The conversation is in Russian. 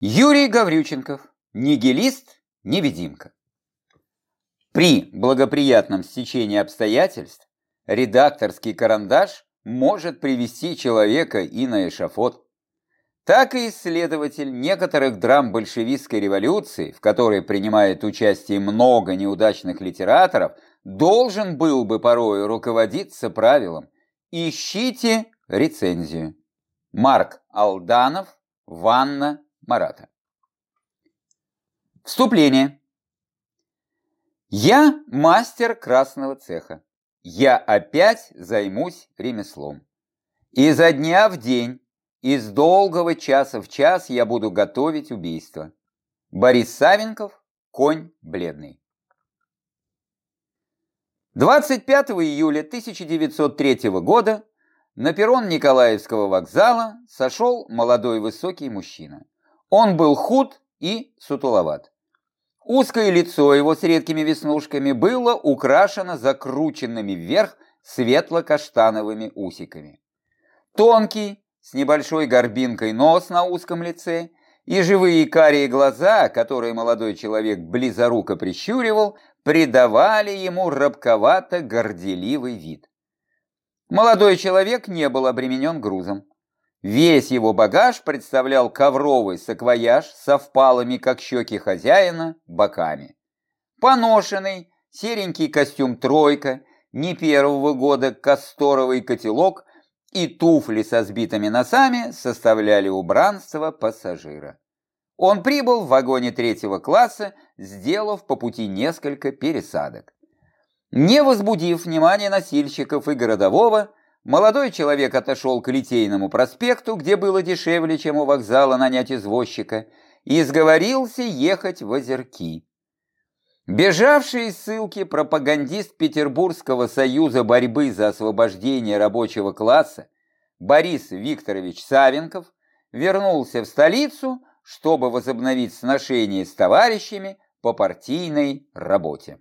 Юрий Гаврюченков. Нигилист, невидимка. При благоприятном стечении обстоятельств редакторский карандаш может привести человека и на эшафот. Так и исследователь некоторых драм большевистской революции, в которой принимает участие много неудачных литераторов, должен был бы порою руководиться правилом «Ищите рецензию». Марк Алданов, Ванна Марата. Вступление. Я мастер красного цеха. Я опять займусь ремеслом. Изо дня в день, из долгого часа в час я буду готовить убийство. Борис Савенков, конь бледный. 25 июля 1903 года на перрон Николаевского вокзала сошел молодой высокий мужчина. Он был худ и сутуловат. Узкое лицо его с редкими веснушками было украшено закрученными вверх светло-каштановыми усиками. Тонкий, с небольшой горбинкой нос на узком лице и живые карие глаза, которые молодой человек близоруко прищуривал, придавали ему рабковато-горделивый вид. Молодой человек не был обременен грузом. Весь его багаж представлял ковровый саквояж со впалыми, как щеки хозяина, боками. Поношенный, серенький костюм «тройка», не первого года касторовый котелок и туфли со сбитыми носами составляли убранство пассажира. Он прибыл в вагоне третьего класса, сделав по пути несколько пересадок. Не возбудив внимания носильщиков и городового, молодой человек отошел к Литейному проспекту, где было дешевле, чем у вокзала нанять извозчика, и сговорился ехать в Озерки. Бежавший из ссылки пропагандист Петербургского союза борьбы за освобождение рабочего класса Борис Викторович Савенков вернулся в столицу, чтобы возобновить сношение с товарищами по партийной работе.